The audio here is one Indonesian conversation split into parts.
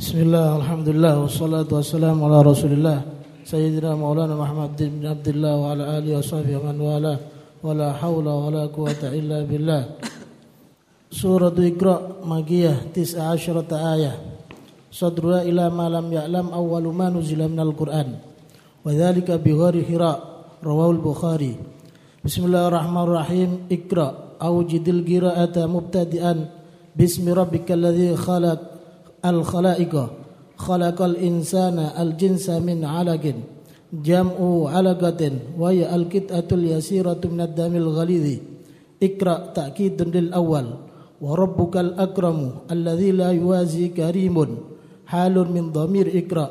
Bismillah, Alhamdulillah, wassalatu wassalamu ala rasulillah Sayyidina Maulana Muhammad bin Abdullah wa ala alihi wa sahbihi wa man wala Wa la hawla wa la quwata illa billah. Surah Iqra Magiyah Tis'a asyrata ayah. Sadruha ila ma lam ya'lam awwalu ma nuzila minal Qur'an. Wa dhalika bi ghari hira Rawahul Bukhari. Bismillahirrahmanirrahim Iqra Awjidil gira'ata mubtadi'an Bismi rabbika alladhi khalaq الخلائق. خلق الإنسان الجنس من علق جمع علقة وهي القطعة اليسيرة من الدم الغليظ. اقرأ تأكيد للأول. وربك الأكرم الذي لا يوازي كريم. حال من ضمير اقرأ.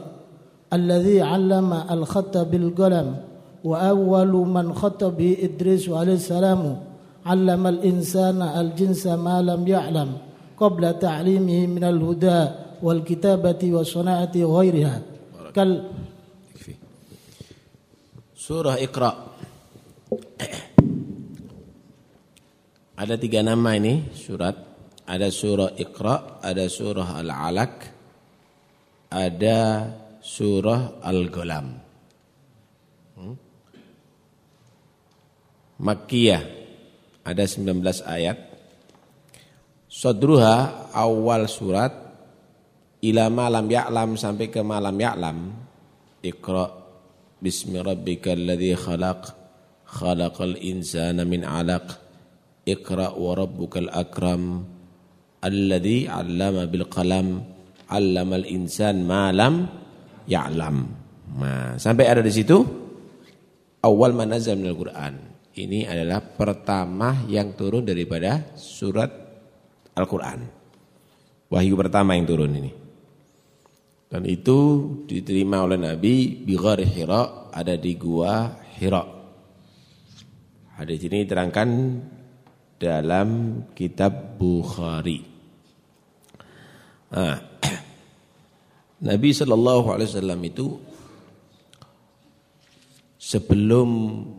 الذي علم الخط بالقلم. وأول من خط به إدريس عليه السلام. علم الإنسان الجنس ما لم يعلم. qabla ta'limihi min al-huda wal kitabati wa sana'ati ghairiha. Kal surah Iqra. Ada tiga nama ini surat. Ada surah Iqra ada surah Al-Alaq ada surah Al-Ghulam. Hmm? Makkiyah. Ada 19 ayat. Sodruha awal surat ila malam ya'lam sampai ke malam ya'lam. Iqra bismi rabbikal ladzi khalaq khalaqal insana min 'alaq. Iqra wa rabbukal akram alladhi 'allama bil qalam 'allamal insan ma lam ya'lam. Nah, sampai ada di situ awal manazal minal Quran. Ini adalah pertama yang turun daripada surat Al-Quran. Wahyu pertama yang turun ini. Dan itu diterima oleh Nabi Bighar Hira ada di gua Hira. Hadis ini diterangkan dalam kitab Bukhari. Nah, Nabi Wasallam itu sebelum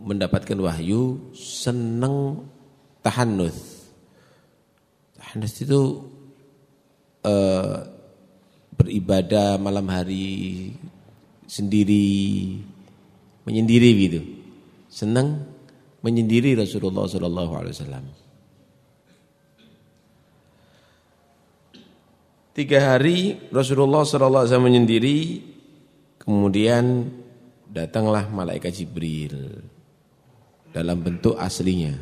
mendapatkan wahyu senang tahannuth. Tahannuth itu uh, beribadah malam hari sendiri, menyendiri gitu. Senang menyendiri Rasulullah Shallallahu Alaihi Wasallam. Tiga hari Rasulullah SAW menyendiri, kemudian datanglah malaikat Jibril dalam bentuk aslinya.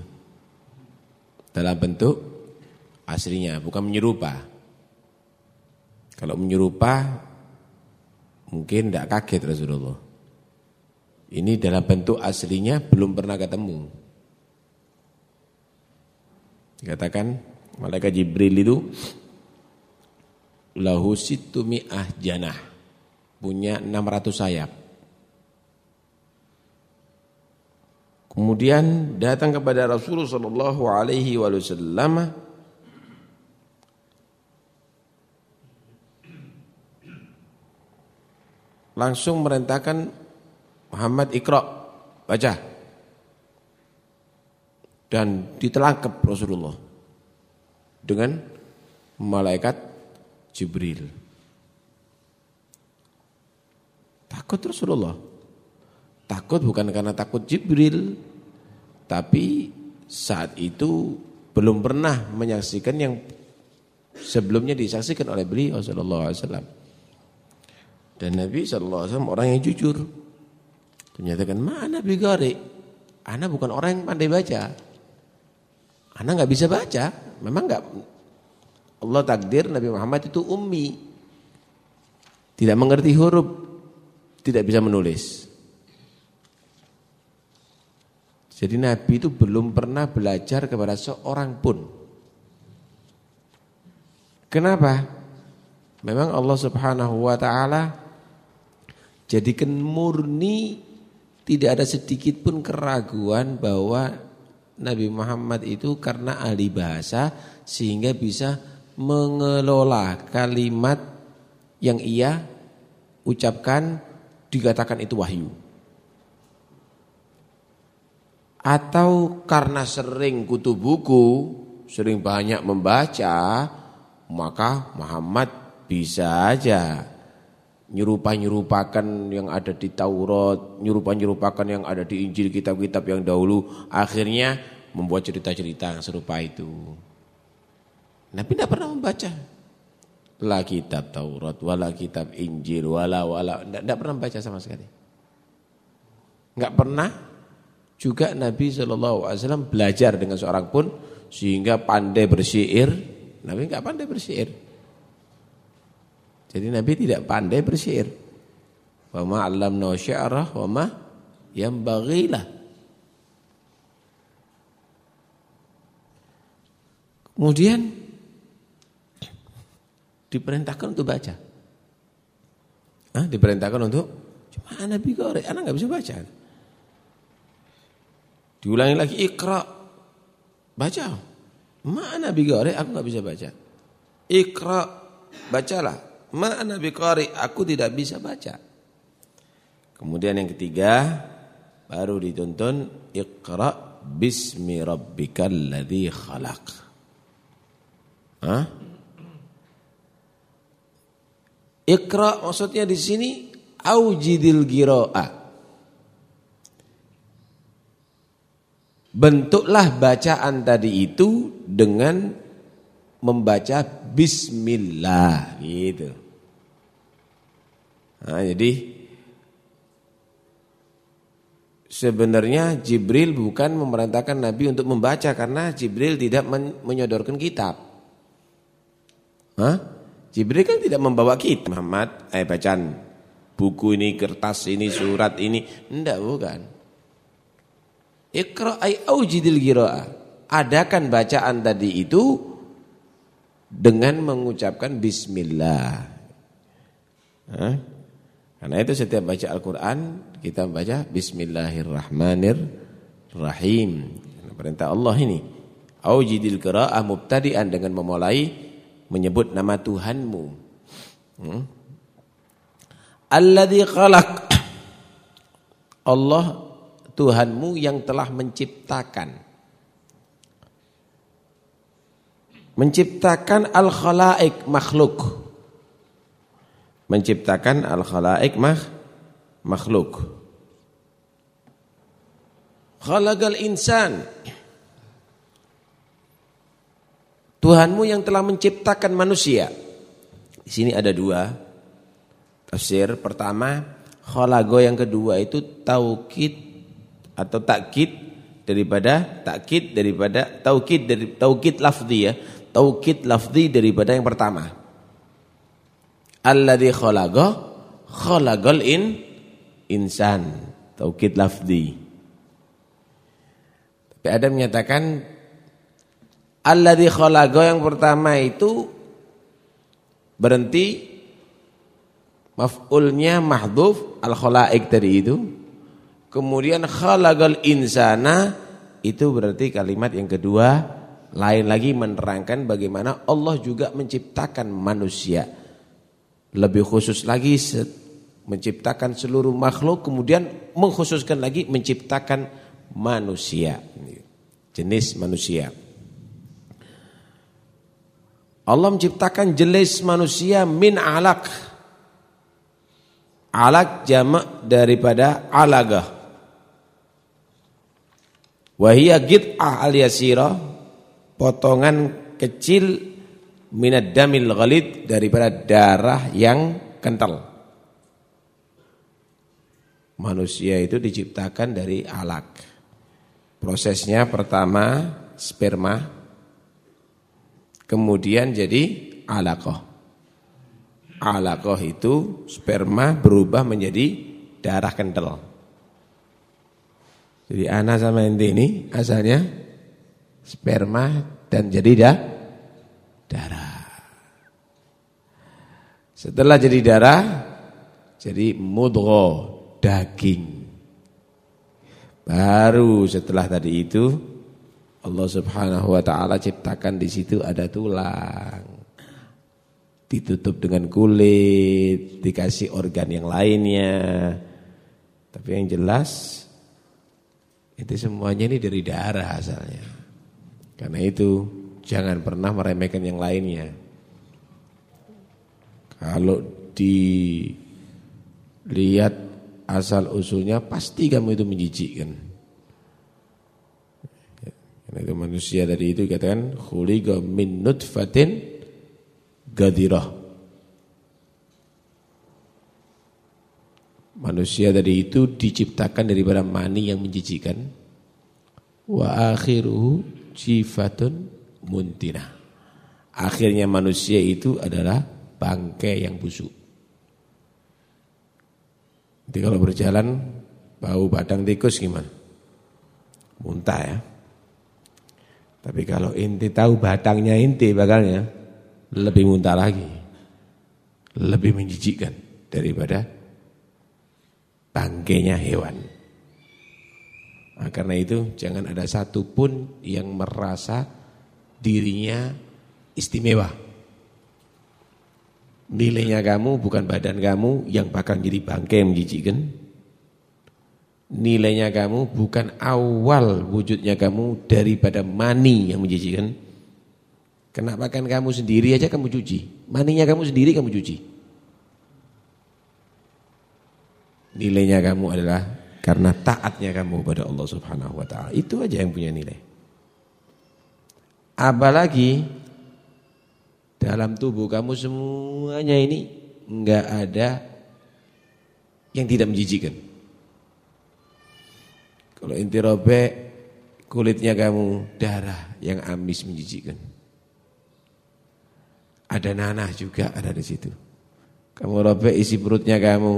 Dalam bentuk aslinya, bukan menyerupa. Kalau menyerupa, mungkin tidak kaget Rasulullah. Ini dalam bentuk aslinya belum pernah ketemu. Dikatakan malaikat Jibril itu lahu situ mi'ah janah. Punya 600 sayap. Kemudian datang kepada Rasulullah sallallahu alaihi wasallam langsung merintahkan Muhammad Iqra baca dan ditelangkap Rasulullah dengan malaikat Jibril. Takut Rasulullah. Takut bukan karena takut Jibril, tapi saat itu belum pernah menyaksikan yang sebelumnya disaksikan oleh beliau sallallahu alaihi wasallam. Dan Nabi wasallam orang yang jujur. Ternyata kan mana Nabi? Ana bukan orang yang pandai baca. Ana nggak bisa baca, memang nggak Allah takdir Nabi Muhammad itu ummi. Tidak mengerti huruf, tidak bisa menulis. Jadi Nabi itu belum pernah belajar kepada seorang pun. Kenapa? Memang Allah Subhanahu wa taala jadikan murni tidak ada sedikit pun keraguan bahwa Nabi Muhammad itu karena ahli bahasa sehingga bisa mengelola kalimat yang ia ucapkan dikatakan itu wahyu. Atau karena sering kutu buku, sering banyak membaca, maka Muhammad bisa aja nyerupa-nyerupakan yang ada di Taurat, nyerupa-nyerupakan yang ada di Injil kitab-kitab yang dahulu, akhirnya membuat cerita-cerita serupa itu. Nabi tidak pernah membaca. La kitab Taurat, wala kitab Injil, wala wala, tidak pernah membaca sama sekali. Enggak pernah juga Nabi SAW belajar dengan seorang pun sehingga pandai bersyair. Nabi enggak pandai bersyair. Jadi Nabi tidak pandai bersyair. Wa ma 'allamna syi'ra wa ma yanbaghilah. Kemudian diperintahkan untuk baca. Hah? Diperintahkan untuk cuma Nabi korek, anak nggak bisa baca. Diulangi lagi ikra. Baca. Mana Nabi korek, aku nggak bisa baca. Ikra, bacalah. Ma'ana biqari, aku tidak bisa baca. Kemudian yang ketiga, baru dituntun Iqra bismi rabbikal ladzi khalaq. Hah? Iqra maksudnya di sini aujidil qiraah. Bentuklah bacaan tadi itu dengan membaca bismillah gitu. Nah, jadi sebenarnya Jibril bukan memerintahkan Nabi untuk membaca karena Jibril tidak menyodorkan kitab. Hah? Jibril kan tidak membawa kitab. Muhammad, eh bacaan buku ini, kertas ini, surat ini, enggak bukan. Iqra ay aujidil qiraah. Adakan bacaan tadi itu dengan mengucapkan bismillah. Hah? Karena itu setiap baca Al-Quran kita baca Bismillahirrahmanirrahim. Perintah Allah ini. Aujidil qira'ah mubtadi'an dengan memulai menyebut nama Tuhanmu. Hmm? Alladhi khalaq. Allah Tuhanmu yang telah menciptakan. Menciptakan al-khalaik makhluk. Menciptakan al-khalaik mah makhluk. Khalaqal insan. Tuhanmu yang telah menciptakan manusia. Di sini ada dua tafsir. Pertama, khalago yang kedua itu taukid atau takkid daripada takkid daripada taukid dari taukid lafzi ya taukid lafzi daripada yang pertama. Alladzi khalaqa khalaqal in insan. Taukid lafzi. Tapi ada menyatakan alladzi khalaqa yang pertama itu berhenti maf'ulnya mahdhuf al khalaik tadi itu. Kemudian khalaqal insana itu berarti kalimat yang kedua lain lagi menerangkan bagaimana Allah juga menciptakan manusia. Lebih khusus lagi menciptakan seluruh makhluk kemudian mengkhususkan lagi menciptakan manusia. Jenis manusia. Allah menciptakan jenis manusia min alaq. Alaq jamak daripada alagah. Wahia gid'ah al-yasirah potongan kecil minad damil ghalid daripada darah yang kental. Manusia itu diciptakan dari alak. Prosesnya pertama sperma, kemudian jadi alakoh. Alakoh itu sperma berubah menjadi darah kental. Jadi anak sama ente ini asalnya sperma dan jadi dah, darah. Setelah jadi darah, jadi mudgho, daging. Baru setelah tadi itu Allah Subhanahu wa taala ciptakan di situ ada tulang. Ditutup dengan kulit, dikasih organ yang lainnya. Tapi yang jelas itu semuanya ini dari darah asalnya. Karena itu jangan pernah meremehkan yang lainnya. Kalau dilihat asal usulnya pasti kamu itu menjijikkan. Karena itu manusia dari itu katakan khuliqa min nutfatin gadirah. Manusia dari itu diciptakan daripada mani yang menjijikkan. Wa akhiruhu jifatun muntina. Akhirnya manusia itu adalah bangkai yang busuk. Jadi kalau berjalan bau badang tikus gimana? Muntah ya. Tapi kalau inti tahu batangnya inti bakalnya lebih muntah lagi. Lebih menjijikkan daripada bangkainya hewan. Nah, karena itu jangan ada satupun yang merasa dirinya istimewa. Nilainya kamu bukan badan kamu yang bakal jadi bangkai yang menjijikkan. Nilainya kamu bukan awal wujudnya kamu daripada mani yang menjijikkan. Kenapa kan kamu sendiri aja kamu cuci. Maninya kamu sendiri kamu cuci. nilainya kamu adalah karena taatnya kamu kepada Allah Subhanahu wa taala. Itu aja yang punya nilai. Apalagi dalam tubuh kamu semuanya ini enggak ada yang tidak menjijikkan. Kalau inti robek kulitnya kamu darah yang amis menjijikkan. Ada nanah juga ada di situ. Kamu robek isi perutnya kamu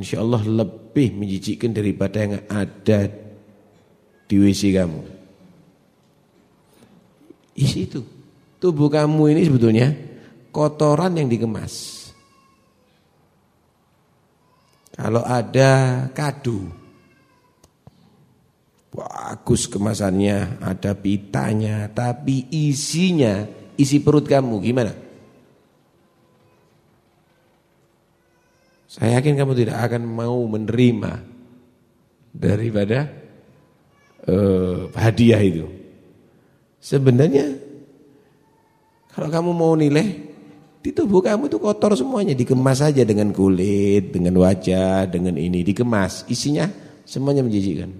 Insya Allah lebih menjijikkan daripada yang ada di WC kamu. Isi itu. Tubuh kamu ini sebetulnya kotoran yang dikemas. Kalau ada kadu, bagus kemasannya, ada pitanya, tapi isinya, isi perut kamu gimana? Saya yakin kamu tidak akan mau menerima daripada uh, hadiah itu. Sebenarnya kalau kamu mau nilai di tubuh kamu itu kotor semuanya dikemas saja dengan kulit, dengan wajah, dengan ini dikemas, isinya semuanya menjijikkan.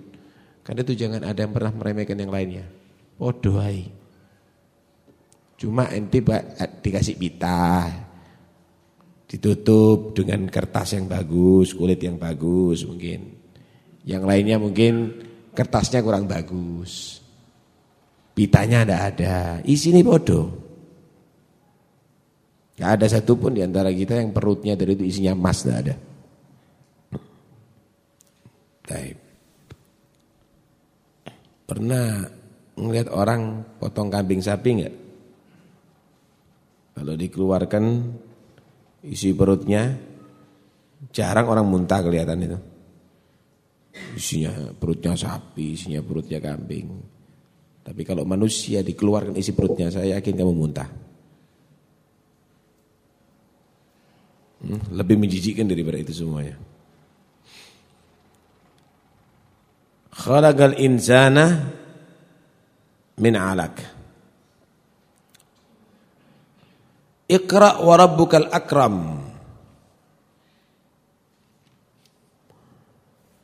Karena itu jangan ada yang pernah meremehkan yang lainnya. Oh doai. Cuma ente dikasih pita, ditutup dengan kertas yang bagus, kulit yang bagus mungkin. Yang lainnya mungkin kertasnya kurang bagus. Pitanya tidak ada, isi ini bodoh. Gak ada satupun di antara kita yang perutnya dari itu isinya emas, tidak ada. Baik. Pernah melihat orang potong kambing sapi enggak? Kalau dikeluarkan isi perutnya jarang orang muntah kelihatan itu. Isinya perutnya sapi, isinya perutnya kambing. Tapi kalau manusia dikeluarkan isi perutnya, saya yakin kamu muntah. Hmm, lebih menjijikkan daripada itu semuanya. Khalaqal insana min 'alaq. Iqra wa rabbukal akram.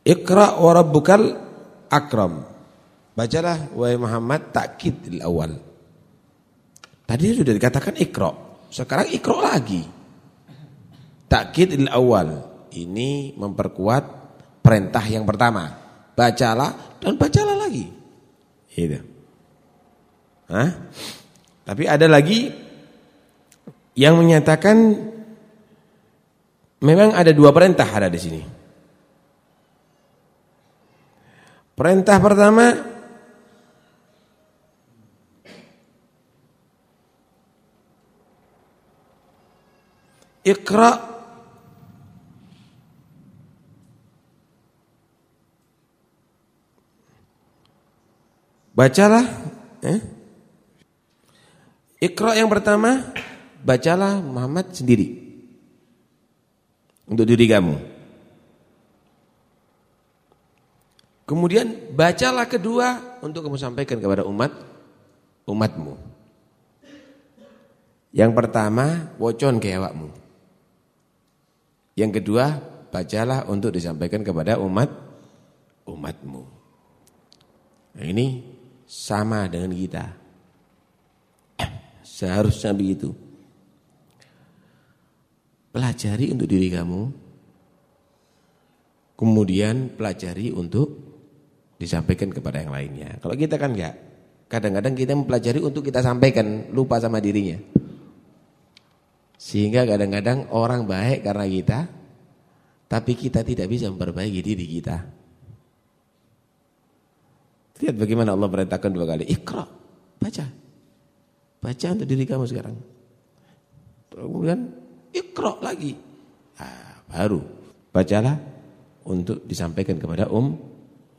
Iqra wa rabbukal akram. Bacalah wahai Muhammad takkid awal. Tadi sudah dikatakan Iqra. Sekarang Iqra lagi. Takkid awal. Ini memperkuat perintah yang pertama. Bacalah dan bacalah lagi. Itu. Hah? Tapi ada lagi yang menyatakan memang ada dua perintah ada di sini. Perintah pertama Iqra Bacalah eh? Iqra yang pertama bacalah Muhammad sendiri untuk diri kamu. Kemudian bacalah kedua untuk kamu sampaikan kepada umat umatmu. Yang pertama, wocon ke awakmu. Yang kedua, bacalah untuk disampaikan kepada umat umatmu. Nah, ini sama dengan kita. Seharusnya begitu. Pelajari untuk diri kamu. Kemudian pelajari untuk disampaikan kepada yang lainnya. Kalau kita kan enggak. Kadang-kadang kita mempelajari untuk kita sampaikan, lupa sama dirinya. Sehingga kadang-kadang orang baik karena kita, tapi kita tidak bisa memperbaiki diri kita. Lihat bagaimana Allah perintahkan dua kali, ikra, baca. Baca untuk diri kamu sekarang. Kemudian ikra lagi. Nah, baru bacalah untuk disampaikan kepada um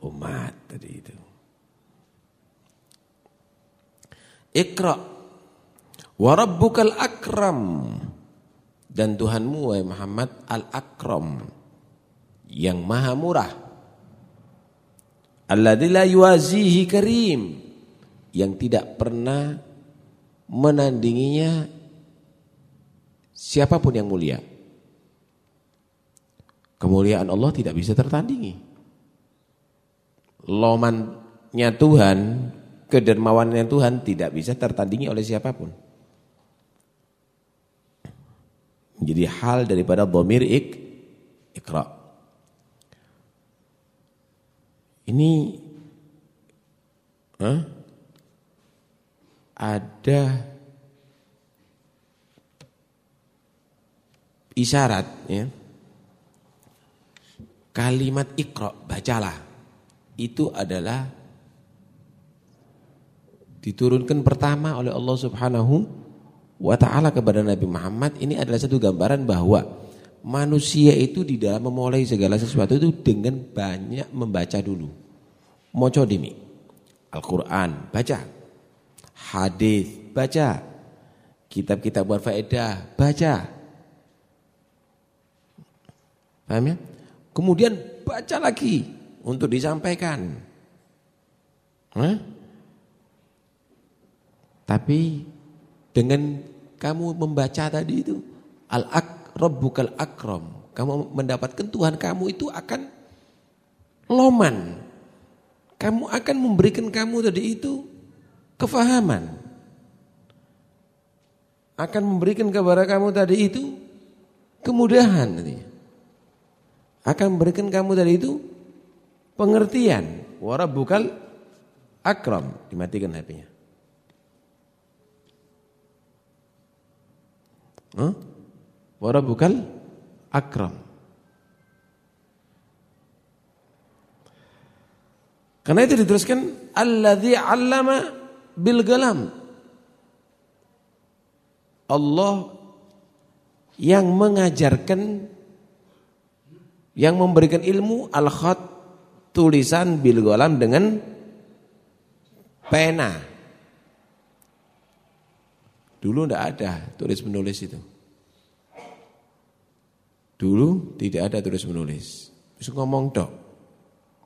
umat tadi itu. Ikra Wa rabbukal akram dan Tuhanmu wahai Muhammad al-akram yang maha murah. Alladzi la yuwazihi karim yang tidak pernah menandinginya siapa pun yang mulia. Kemuliaan Allah tidak bisa tertandingi. Lomannya Tuhan, kedermawannya Tuhan tidak bisa tertandingi oleh siapa pun. menjadi hal daripada dhamir ik ikra. Ini huh? ada isyarat ya. Kalimat ikra bacalah itu adalah diturunkan pertama oleh Allah Subhanahu wa ta'ala kepada Nabi Muhammad ini adalah satu gambaran bahwa manusia itu di dalam memulai segala sesuatu itu dengan banyak membaca dulu. Moco demi Al-Quran, baca. Hadis, baca. Kitab-kitab berfaedah, baca. Paham ya? Kemudian baca lagi untuk disampaikan. Hah? Tapi dengan kamu membaca tadi itu al-ak rabbukal akram. Kamu mendapatkan Tuhan kamu itu akan loman. Kamu akan memberikan kamu tadi itu kefahaman. Akan memberikan kepada kamu tadi itu kemudahan. Akan memberikan kamu tadi itu pengertian. Warabbukal akram. Dimatikan HP-nya. Huh? Warabukal akram. Karena itu diteruskan alladzi 'allama bil galam. Allah yang mengajarkan yang memberikan ilmu al-khat tulisan bil galam dengan pena. Dulu tidak ada tulis menulis itu. Dulu tidak ada tulis menulis. Bisa ngomong dok,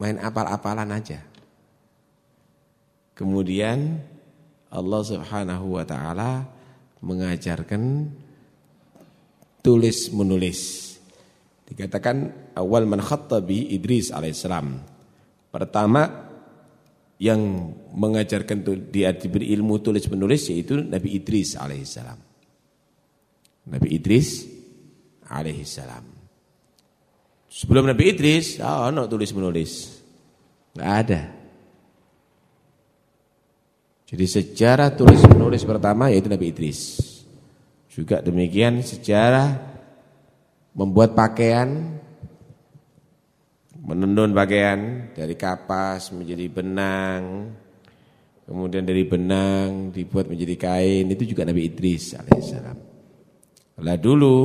main apal-apalan aja. Kemudian Allah Subhanahu wa taala mengajarkan tulis menulis. Dikatakan awal man khattabi Idris alaihissalam. Pertama yang mengajarkan dia diberi ilmu tulis menulis yaitu Nabi Idris alaihissalam. Nabi Idris alaihissalam. Sebelum Nabi Idris, oh no tulis menulis, nggak ada. Jadi sejarah tulis menulis pertama yaitu Nabi Idris. Juga demikian sejarah membuat pakaian. Menenun pakaian. Dari kapas menjadi benang, kemudian dari benang dibuat menjadi kain, itu juga Nabi Idris alaihissalam. Lah dulu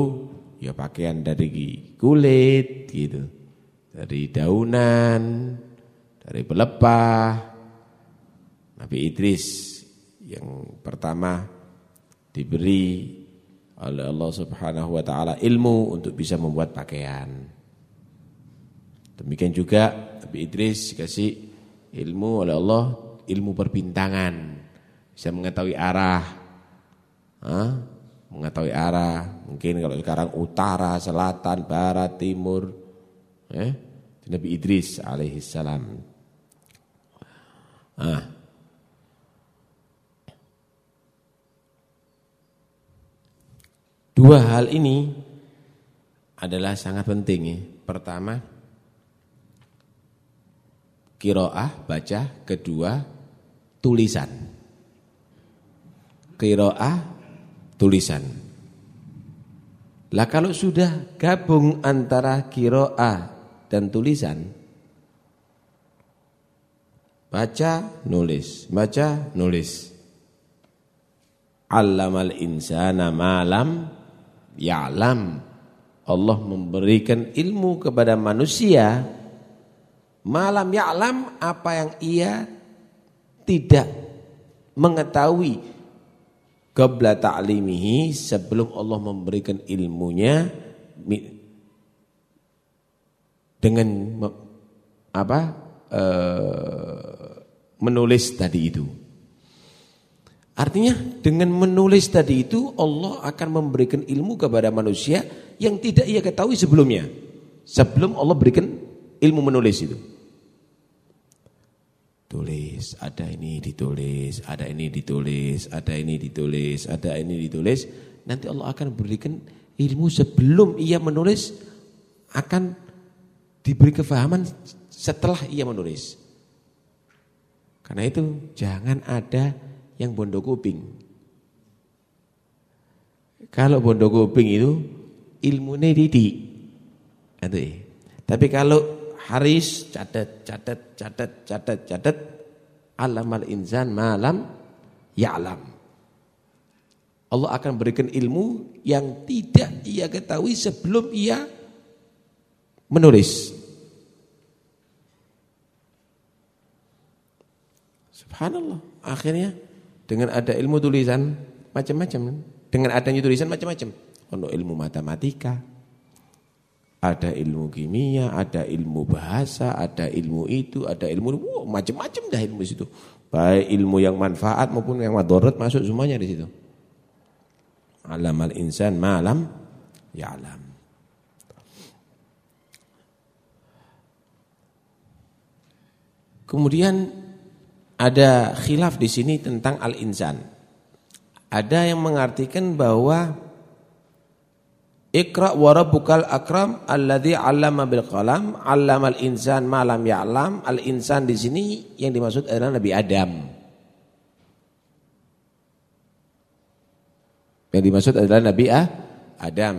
ya pakaian dari kulit gitu, dari daunan, dari pelepah. Nabi Idris yang pertama diberi oleh Allah Subhanahu wa taala ilmu untuk bisa membuat pakaian. Demikian juga Nabi Idris dikasih ilmu oleh Allah, ilmu perbintangan. Bisa mengetahui arah. mengetahui arah, mungkin kalau sekarang utara, selatan, barat, timur. Eh, Nabi Idris alaihissalam. Ah. Dua hal ini adalah sangat penting ya. Pertama, kiroah, baca. Kedua, tulisan. Kiroah, tulisan. Lah kalau sudah gabung antara kiroah dan tulisan, baca, nulis, baca, nulis. Allamal insana malam ya'lam. Allah memberikan ilmu kepada manusia malam ya'lam apa yang ia tidak mengetahui qabla ta'limihi sebelum Allah memberikan ilmunya dengan apa e, menulis tadi itu. Artinya dengan menulis tadi itu Allah akan memberikan ilmu kepada manusia yang tidak ia ketahui sebelumnya. Sebelum Allah berikan ilmu menulis itu. Tulis, ada ini ditulis, ada ini ditulis, ada ini ditulis, ada ini ditulis. Nanti Allah akan berikan ilmu sebelum ia menulis akan diberi kefahaman setelah ia menulis. Karena itu jangan ada yang bondo kuping. Kalau bondo kuping itu ilmunya didik. Ya. Tapi kalau haris catat catat catat catat catat alamal insan malam ya'lam. Allah akan berikan ilmu yang tidak ia ketahui sebelum ia menulis. Subhanallah. Akhirnya dengan ada ilmu tulisan macam-macam. Dengan adanya tulisan macam-macam. Untuk ilmu matematika, ada ilmu kimia, ada ilmu bahasa, ada ilmu itu, ada ilmu wow, macam-macam dah ilmu situ. Baik ilmu yang manfaat maupun yang madarat masuk semuanya di situ. Alamal insan malam ya alam. Kemudian ada khilaf di sini tentang al-insan. Ada yang mengartikan bahwa Iqra wa rabbukal akram alladzi 'allama bil qalam 'allamal insan ma lam ya'lam. Al-insan di sini yang dimaksud adalah Nabi Adam. Yang dimaksud adalah Nabi ah, Adam.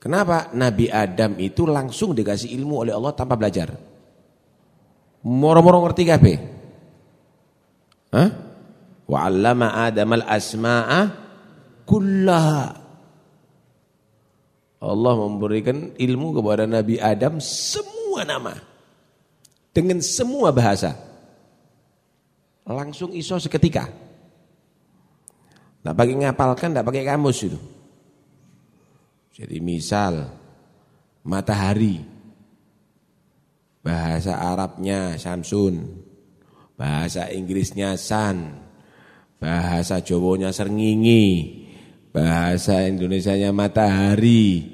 Kenapa? Nabi Adam itu langsung dikasih ilmu oleh Allah tanpa belajar. Moro-moro ngerti kabeh. Hah? Wa 'allama Adam al-asma'a kullaha. Allah memberikan ilmu kepada Nabi Adam semua nama. Dengan semua bahasa. Langsung iso seketika. Tidak pakai ngapalkan, tidak pakai kamus itu. Jadi misal matahari bahasa Arabnya Samsun, bahasa Inggrisnya San, bahasa Jawanya Serngingi, bahasa Indonesianya Matahari,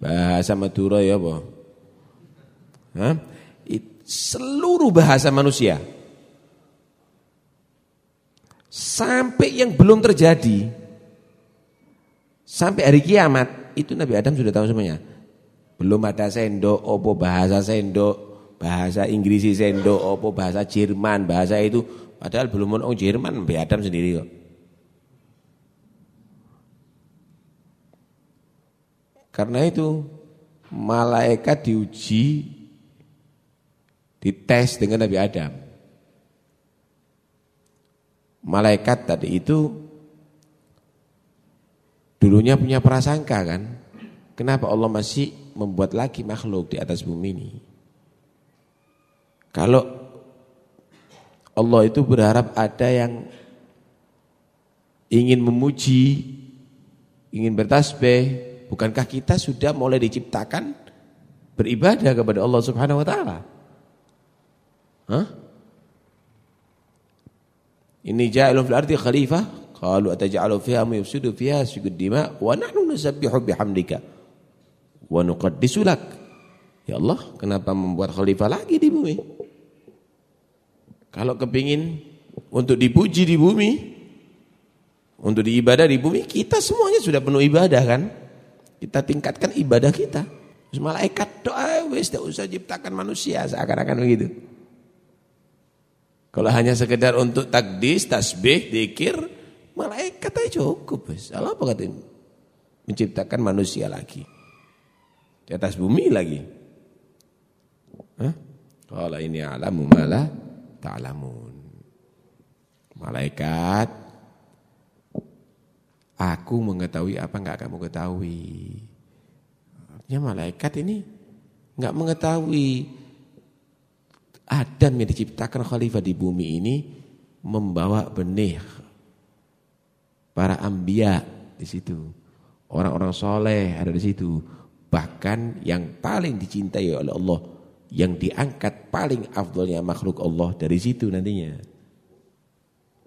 bahasa Madura ya apa? Seluruh bahasa manusia. Sampai yang belum terjadi, sampai hari kiamat, itu Nabi Adam sudah tahu semuanya. Belum ada sendok, opo bahasa sendok, bahasa Inggris sendok, opo bahasa Jerman, bahasa itu. Padahal belum orang Jerman, Nabi Adam sendiri kok. Karena itu malaikat diuji, dites dengan Nabi Adam. Malaikat tadi itu dulunya punya prasangka kan. Kenapa Allah masih membuat lagi makhluk di atas bumi ini? Kalau Allah itu berharap ada yang ingin memuji, ingin bertasbih, bukankah kita sudah mulai diciptakan beribadah kepada Allah Subhanahu wa taala? Ini ja'ilun fil ardi khalifah Qalu ataj'alu fiha ma yufsidu fiha sujud dima wa nahnu nusabbihu bihamdika wa nuqaddisu lak. Ya Allah, kenapa membuat khalifah lagi di bumi? Kalau kepingin untuk dipuji di bumi, untuk diibadah di bumi, kita semuanya sudah penuh ibadah kan? Kita tingkatkan ibadah kita. Malaikat doa, wis tidak usah ciptakan manusia seakan-akan begitu. Kalau hanya sekedar untuk takdis, tasbih, dikir, malaikat aja cukup. Salah apa katanya? Menciptakan manusia lagi. Di atas bumi lagi. Kalau ini alamu malah ta'lamun. Malaikat, aku mengetahui apa enggak kamu ketahui. Artinya malaikat ini enggak mengetahui Adam yang diciptakan khalifah di bumi ini membawa benih para ambia di situ. Orang-orang soleh ada di situ. Bahkan yang paling dicintai oleh Allah, yang diangkat paling afdolnya makhluk Allah dari situ nantinya.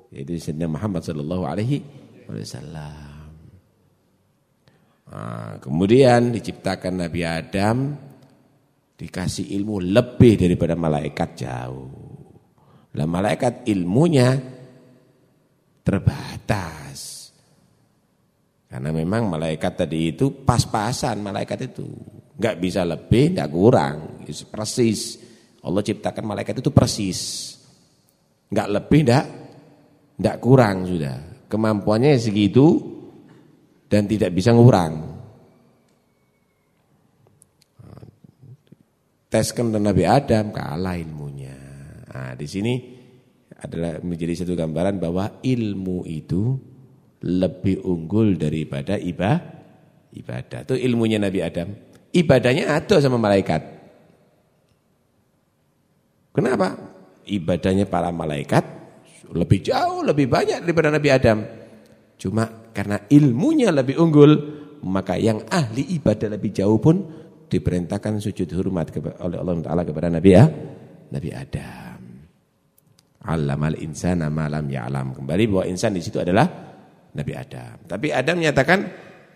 Yaitu Sayyidina Muhammad sallallahu alaihi wasallam. Nah, kemudian diciptakan Nabi Adam dikasih ilmu lebih daripada malaikat jauh. Lah malaikat ilmunya terbatas. Karena memang malaikat tadi itu pas-pasan malaikat itu. Enggak bisa lebih, enggak kurang. Persis. Allah ciptakan malaikat itu persis. Enggak lebih, enggak enggak kurang sudah. Kemampuannya segitu dan tidak bisa ngurang. teskan Nabi Adam kalah ilmunya. Nah, di sini adalah menjadi satu gambaran bahwa ilmu itu lebih unggul daripada ibadah. Ibadah itu ilmunya Nabi Adam. Ibadahnya ada sama malaikat. Kenapa? Ibadahnya para malaikat lebih jauh, lebih banyak daripada Nabi Adam. Cuma karena ilmunya lebih unggul, maka yang ahli ibadah lebih jauh pun diperintahkan sujud hormat oleh Allah Taala kepada Nabi ya, Nabi Adam. Allamal insana ma lam ya'lam. Kembali bahwa insan di situ adalah Nabi Adam. Tapi Adam menyatakan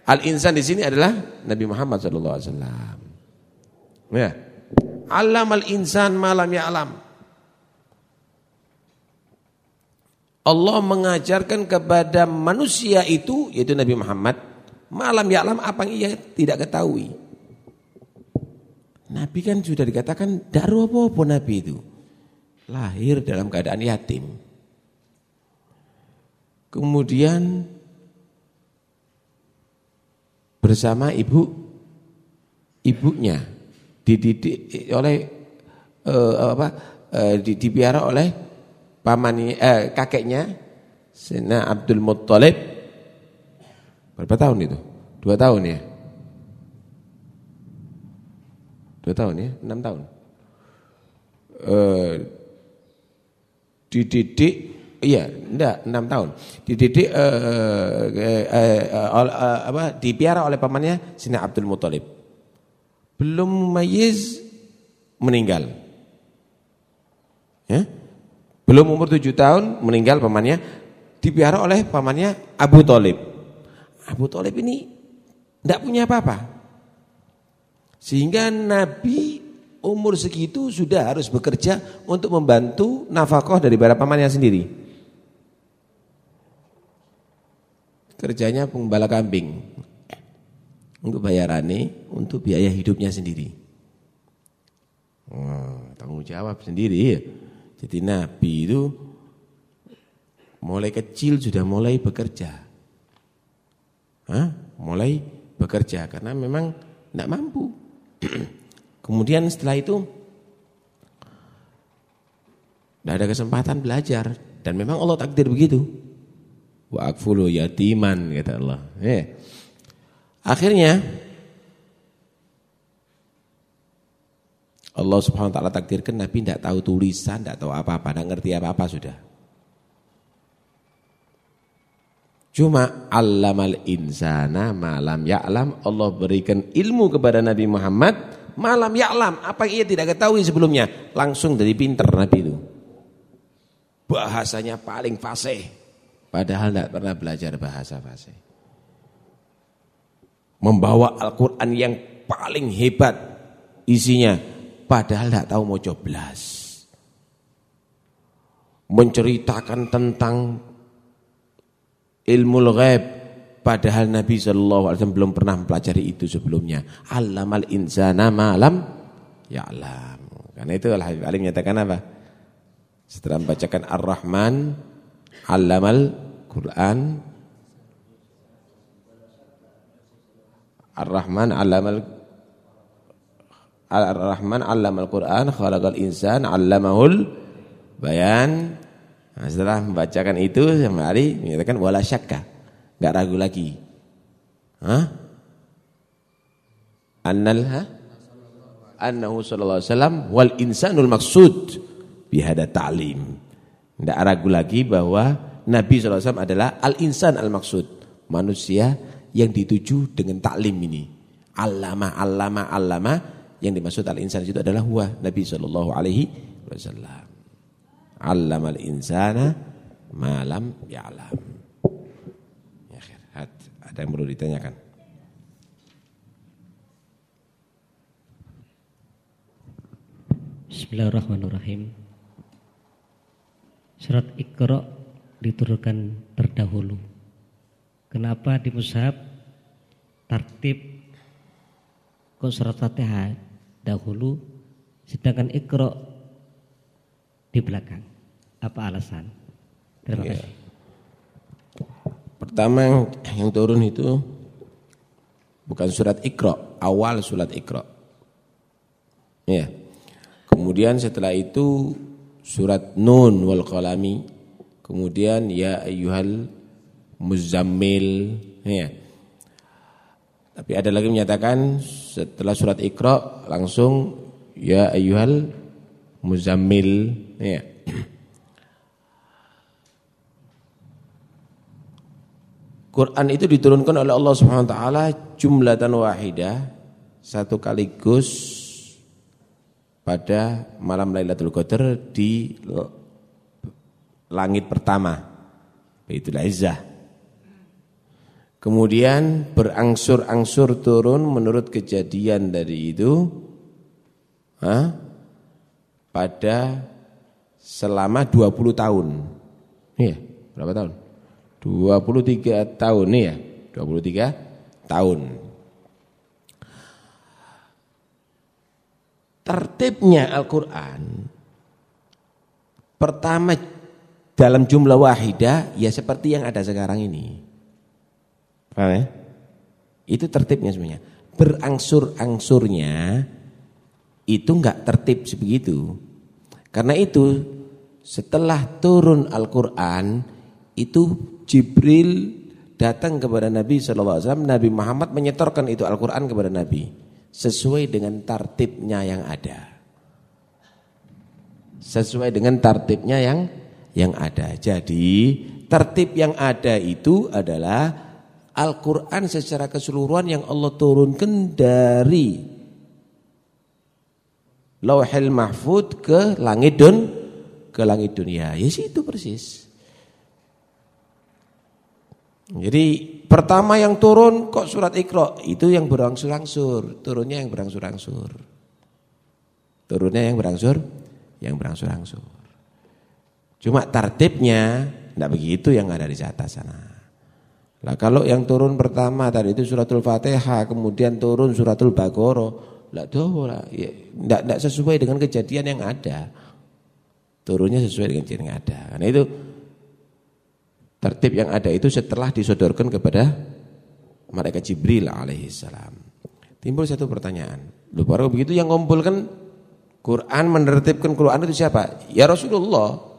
al insan di sini adalah Nabi Muhammad sallallahu alaihi wasallam. Ya. Allamal insan ma lam ya'lam. Allah mengajarkan kepada manusia itu yaitu Nabi Muhammad malam ya'lam apa yang ia tidak ketahui. Nabi kan sudah dikatakan daru apa-apa Nabi itu. Lahir dalam keadaan yatim. Kemudian bersama ibu ibunya dididik oleh uh, apa uh, dipiara oleh pamannya uh, kakeknya Sena Abdul Muttalib berapa tahun itu? Dua tahun ya? Dua tahun ya, enam tahun. E, dididik, iya, enggak, enam tahun. Dididik, e, e, e, e, apa, dipiara oleh pamannya Sina Abdul Muthalib. Belum mayiz meninggal. Ya? Belum umur tujuh tahun meninggal pamannya, dipiara oleh pamannya Abu Talib. Abu Talib ini tidak punya apa-apa. Sehingga Nabi umur segitu sudah harus bekerja untuk membantu nafkah dari para pamannya sendiri. Kerjanya pengembala kambing. Untuk bayarannya, untuk biaya hidupnya sendiri. Tanggung jawab sendiri ya. Jadi Nabi itu mulai kecil sudah mulai bekerja. Hah? Mulai bekerja karena memang tidak mampu. Kemudian setelah itu tidak ada kesempatan belajar dan memang Allah takdir begitu. Wa akfulu yatiman kata Allah. Eh. Akhirnya Allah Subhanahu wa taala takdirkan Nabi tidak tahu tulisan, tidak tahu apa-apa, tidak ngerti apa-apa sudah. Cuma allamal insana malam ya'lam Allah berikan ilmu kepada Nabi Muhammad malam ya'lam apa ia tidak ketahui sebelumnya langsung dari pinter Nabi itu bahasanya paling fasih Padahal tidak pernah belajar bahasa fasih. Membawa Al-Quran yang paling hebat isinya. Padahal tidak tahu mau coblas. Menceritakan tentang ilmu ghaib. Padahal Nabi SAW belum pernah mempelajari itu sebelumnya. Allamal insana malam ya'lam. Karena itu Al-Habib Ali menyatakan apa? Setelah membacakan Ar-Rahman, Allamal Quran Ar-Rahman allamal Ar-Rahman allamal Quran khalaqal insan allamahul bayan nah, setelah membacakan itu Ali menyatakan wala syakka enggak ragu lagi Hah? Annal ha? Annahu sallallahu alaihi wasallam wal insanul maksud bihada ta'lim. Tidak ragu lagi bahwa Nabi SAW adalah al-insan al-maksud. Manusia yang dituju dengan taklim ini. Allama, allama, allama. Yang dimaksud al-insan itu adalah huwa Nabi SAW. Allama al-insana malam ya'lam. Ya, ada yang perlu ditanyakan? Bismillahirrahmanirrahim. Surat Iqra diturunkan terdahulu. Kenapa di mushaf tartib kok surat Fatihah dahulu sedangkan Iqra di belakang? Apa alasan? Terima ya. kasih. Pertama yang, yang turun itu bukan surat Iqra, awal surat Iqra. Ya. Kemudian setelah itu surat Nun wal Qalami Kemudian ya ayyuhal muzammil ya. Tapi ada lagi menyatakan setelah surat Iqra langsung ya ayyuhal muzammil ya. Quran itu diturunkan oleh Allah Subhanahu wa taala jumlatan wahidah satu kaligus pada malam Lailatul Qadar di langit pertama Baitul Izzah. Kemudian berangsur-angsur turun menurut kejadian dari itu ha? pada selama 20 tahun. Iya berapa tahun? 23 tahun nih ya 23 tahun. Tertibnya Al-Quran pertama dalam jumlah wahidah ya seperti yang ada sekarang ini. Paham ya? Itu tertibnya sebenarnya. Berangsur-angsurnya itu enggak tertib sebegitu. Karena itu setelah turun Al-Qur'an itu Jibril datang kepada Nabi SAW, Nabi Muhammad menyetorkan itu Al-Qur'an kepada Nabi sesuai dengan tartibnya yang ada. Sesuai dengan tartibnya yang yang ada. Jadi tertib yang ada itu adalah Al-Quran secara keseluruhan yang Allah turunkan dari Lauhil Mahfud ke langit dun ke langit dunia. Ya yes, itu persis. Jadi pertama yang turun kok surat Iqra itu yang berangsur-angsur, turunnya yang berangsur-angsur. Turunnya yang berangsur, yang berangsur-angsur. Cuma tertibnya tidak begitu yang ada di atas sana. Lah kalau yang turun pertama tadi itu suratul Fatihah, kemudian turun suratul Baqarah, lah doh lah, ya, tidak tidak sesuai dengan kejadian yang ada. Turunnya sesuai dengan kejadian yang ada. Karena itu tertib yang ada itu setelah disodorkan kepada mereka Jibril alaihissalam. Timbul satu pertanyaan. Lu baru begitu yang ngumpulkan Quran menertibkan Quran itu siapa? Ya Rasulullah.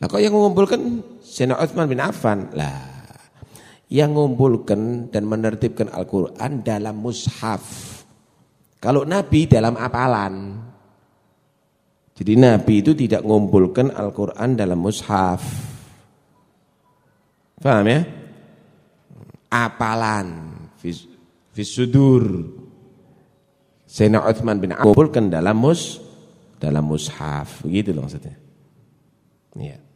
Nah kok yang mengumpulkan Sayyidina Utsman bin Affan? Lah, yang mengumpulkan dan menertibkan Al-Qur'an dalam mushaf. Kalau Nabi dalam apalan. Jadi Nabi itu tidak mengumpulkan Al-Qur'an dalam mushaf. Paham ya? Apalan Fisudur Sayyidina Utsman bin Affan mengumpulkan dalam mus dalam mushaf. Begitu loh maksudnya. Iya.